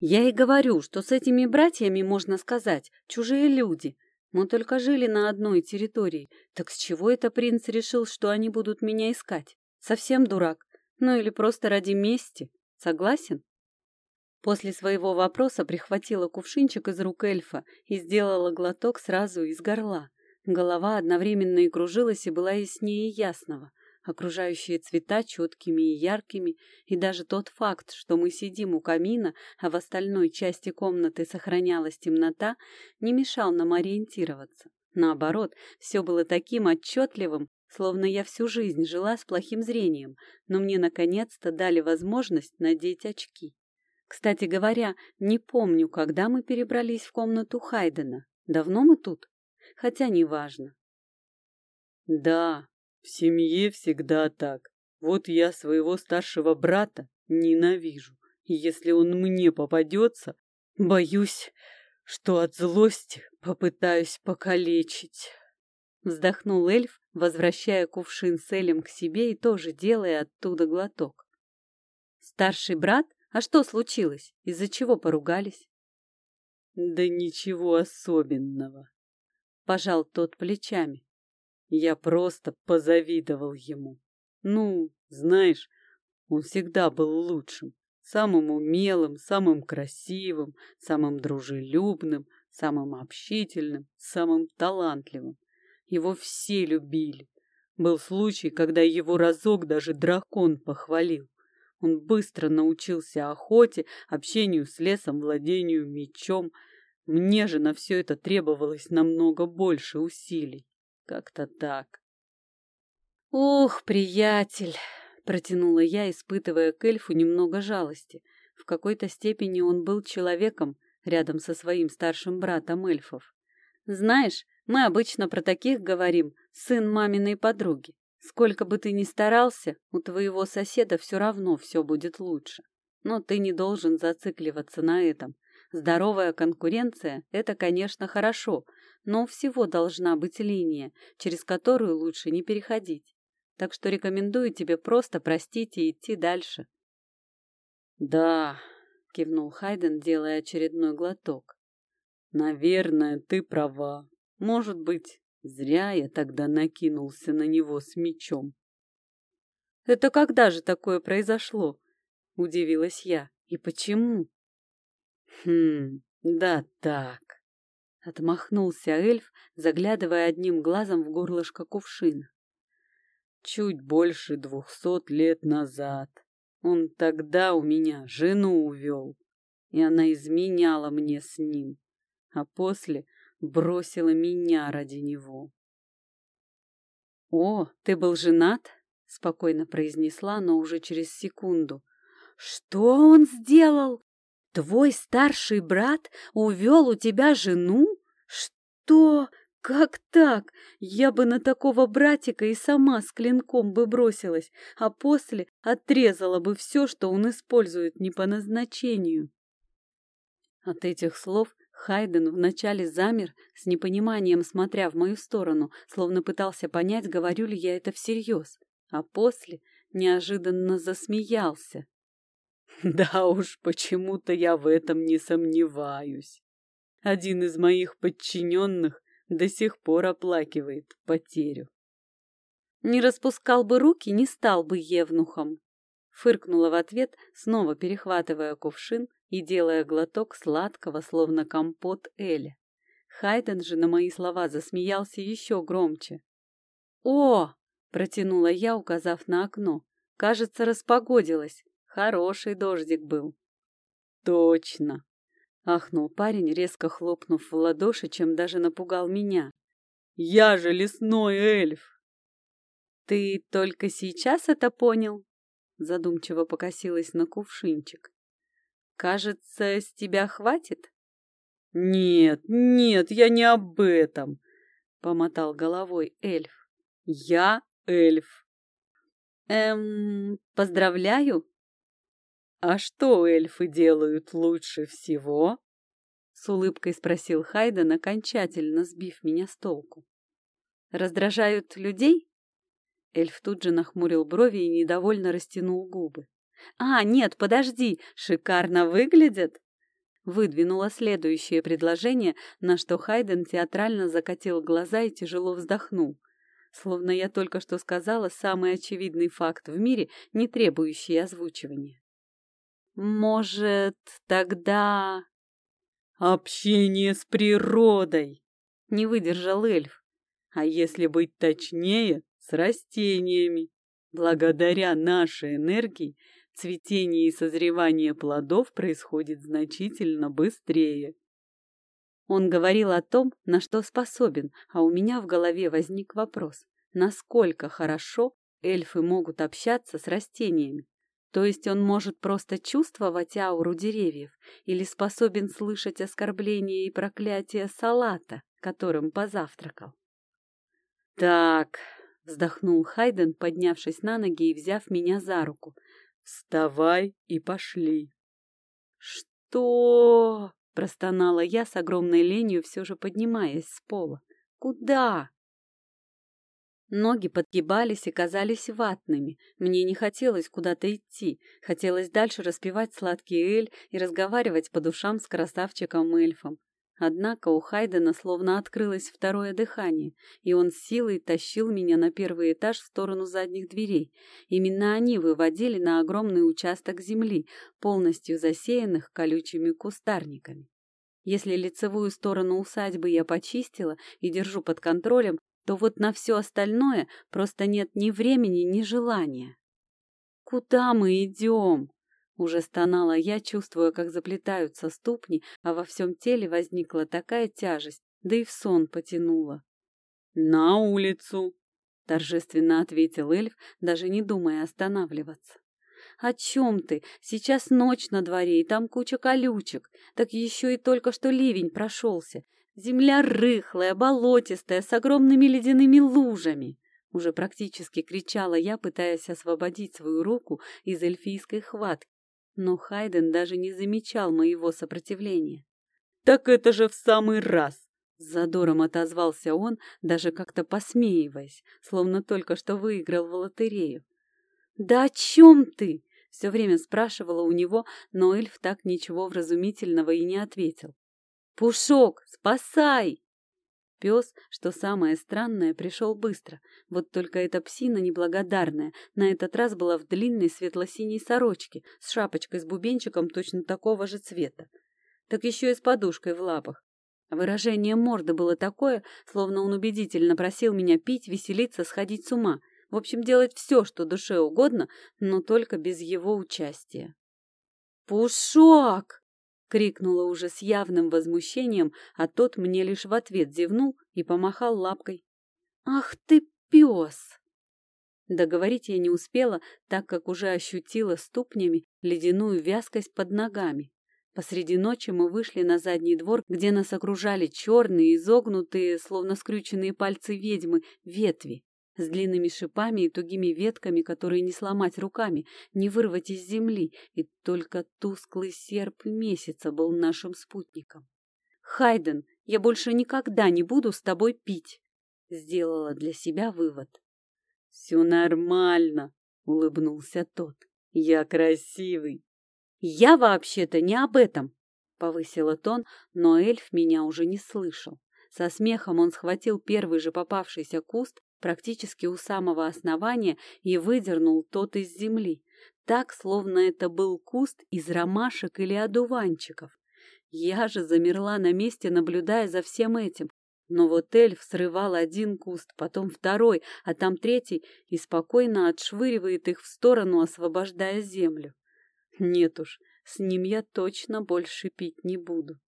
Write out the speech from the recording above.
Я и говорю, что с этими братьями, можно сказать, чужие люди. Мы только жили на одной территории. Так с чего это принц решил, что они будут меня искать? Совсем дурак. Ну или просто ради мести. Согласен? После своего вопроса прихватила кувшинчик из рук эльфа и сделала глоток сразу из горла. Голова одновременно и кружилась, и была яснее ясного окружающие цвета четкими и яркими, и даже тот факт, что мы сидим у камина, а в остальной части комнаты сохранялась темнота, не мешал нам ориентироваться. Наоборот, все было таким отчетливым, словно я всю жизнь жила с плохим зрением, но мне наконец-то дали возможность надеть очки. Кстати говоря, не помню, когда мы перебрались в комнату Хайдена. Давно мы тут? Хотя неважно. Да, в семье всегда так. Вот я своего старшего брата ненавижу. И если он мне попадется, боюсь, что от злости попытаюсь покалечить. Вздохнул эльф, возвращая кувшин с Элем к себе и тоже делая оттуда глоток. Старший брат? А что случилось? Из-за чего поругались? Да ничего особенного. Пожал тот плечами. Я просто позавидовал ему. Ну, знаешь, он всегда был лучшим, самым умелым, самым красивым, самым дружелюбным, самым общительным, самым талантливым. Его все любили. Был случай, когда его разок даже дракон похвалил. Он быстро научился охоте, общению с лесом, владению мечом. Мне же на все это требовалось намного больше усилий. Как-то так. «Ох, приятель!» — протянула я, испытывая к эльфу немного жалости. В какой-то степени он был человеком рядом со своим старшим братом эльфов. «Знаешь, мы обычно про таких говорим, сын маминой подруги. Сколько бы ты ни старался, у твоего соседа все равно все будет лучше. Но ты не должен зацикливаться на этом. Здоровая конкуренция – это, конечно, хорошо, но у всего должна быть линия, через которую лучше не переходить. Так что рекомендую тебе просто простить и идти дальше. «Да», — кивнул Хайден, делая очередной глоток. «Наверное, ты права. Может быть, зря я тогда накинулся на него с мечом». «Это когда же такое произошло?» — удивилась я. «И почему?» Хм, да так. Отмахнулся эльф, заглядывая одним глазом в горлышко кувшина. Чуть больше двухсот лет назад. Он тогда у меня жену увел, и она изменяла мне с ним, а после бросила меня ради него. «О, ты был женат?» — спокойно произнесла, но уже через секунду. «Что он сделал?» Твой старший брат увел у тебя жену? Что? Как так? Я бы на такого братика и сама с клинком бы бросилась, а после отрезала бы все, что он использует не по назначению. От этих слов Хайден вначале замер, с непониманием смотря в мою сторону, словно пытался понять, говорю ли я это всерьез, а после неожиданно засмеялся. Да уж, почему-то я в этом не сомневаюсь. Один из моих подчиненных до сих пор оплакивает потерю. Не распускал бы руки, не стал бы евнухом. Фыркнула в ответ, снова перехватывая кувшин и делая глоток сладкого, словно компот Эля. Хайден же на мои слова засмеялся еще громче. «О!» — протянула я, указав на окно. «Кажется, распогодилось. Хороший дождик был. Точно. Ахнул парень, резко хлопнув в ладоши, чем даже напугал меня. Я же лесной эльф. Ты только сейчас это понял? Задумчиво покосилась на кувшинчик. Кажется, с тебя хватит? Нет, нет, я не об этом, помотал головой эльф. Я эльф. Эм, поздравляю, «А что эльфы делают лучше всего?» С улыбкой спросил Хайден, окончательно сбив меня с толку. «Раздражают людей?» Эльф тут же нахмурил брови и недовольно растянул губы. «А, нет, подожди, шикарно выглядят!» Выдвинула следующее предложение, на что Хайден театрально закатил глаза и тяжело вздохнул. Словно я только что сказала самый очевидный факт в мире, не требующий озвучивания. «Может, тогда...» «Общение с природой!» — не выдержал эльф. «А если быть точнее, с растениями. Благодаря нашей энергии цветение и созревание плодов происходит значительно быстрее. Он говорил о том, на что способен, а у меня в голове возник вопрос, насколько хорошо эльфы могут общаться с растениями. То есть он может просто чувствовать ауру деревьев или способен слышать оскорбления и проклятия салата, которым позавтракал. «Так», — вздохнул Хайден, поднявшись на ноги и взяв меня за руку, Вставай и пошли. Что? Простонала я с огромной ленью, все же поднимаясь с пола. Куда? Ноги подгибались и казались ватными. Мне не хотелось куда-то идти. Хотелось дальше распевать сладкий эль и разговаривать по душам с красавчиком-эльфом. Однако у Хайдена словно открылось второе дыхание, и он силой тащил меня на первый этаж в сторону задних дверей. Именно они выводили на огромный участок земли, полностью засеянных колючими кустарниками. Если лицевую сторону усадьбы я почистила и держу под контролем, то вот на все остальное просто нет ни времени, ни желания. «Куда мы идем?» Уже стонала я, чувствуя, как заплетаются ступни, а во всем теле возникла такая тяжесть, да и в сон потянула. «На улицу!» — торжественно ответил эльф, даже не думая останавливаться. «О чем ты? Сейчас ночь на дворе, и там куча колючек. Так еще и только что ливень прошелся. Земля рыхлая, болотистая, с огромными ледяными лужами!» Уже практически кричала я, пытаясь освободить свою руку из эльфийской хватки но Хайден даже не замечал моего сопротивления. «Так это же в самый раз!» С задором отозвался он, даже как-то посмеиваясь, словно только что выиграл в лотерею. «Да о чем ты?» — все время спрашивала у него, но эльф так ничего вразумительного и не ответил. «Пушок, спасай!» Пес, что самое странное, пришел быстро. Вот только эта псина неблагодарная на этот раз была в длинной светло-синей сорочке с шапочкой с бубенчиком точно такого же цвета. Так еще и с подушкой в лапах. Выражение морды было такое, словно он убедительно просил меня пить, веселиться, сходить с ума. В общем, делать все, что душе угодно, но только без его участия. «Пушок!» — крикнула уже с явным возмущением, а тот мне лишь в ответ зевнул и помахал лапкой. «Ах ты, пес!» Договорить я не успела, так как уже ощутила ступнями ледяную вязкость под ногами. Посреди ночи мы вышли на задний двор, где нас окружали черные, изогнутые, словно скрюченные пальцы ведьмы, ветви с длинными шипами и тугими ветками, которые не сломать руками, не вырвать из земли, и только тусклый серп месяца был нашим спутником. «Хайден, я больше никогда не буду с тобой пить!» Сделала для себя вывод. «Все нормально!» — улыбнулся тот. «Я красивый!» «Я вообще-то не об этом!» — повысила тон, но эльф меня уже не слышал. Со смехом он схватил первый же попавшийся куст практически у самого основания и выдернул тот из земли, так, словно это был куст из ромашек или одуванчиков. Я же замерла на месте, наблюдая за всем этим. Но вот эльф срывал один куст, потом второй, а там третий, и спокойно отшвыривает их в сторону, освобождая землю. Нет уж, с ним я точно больше пить не буду.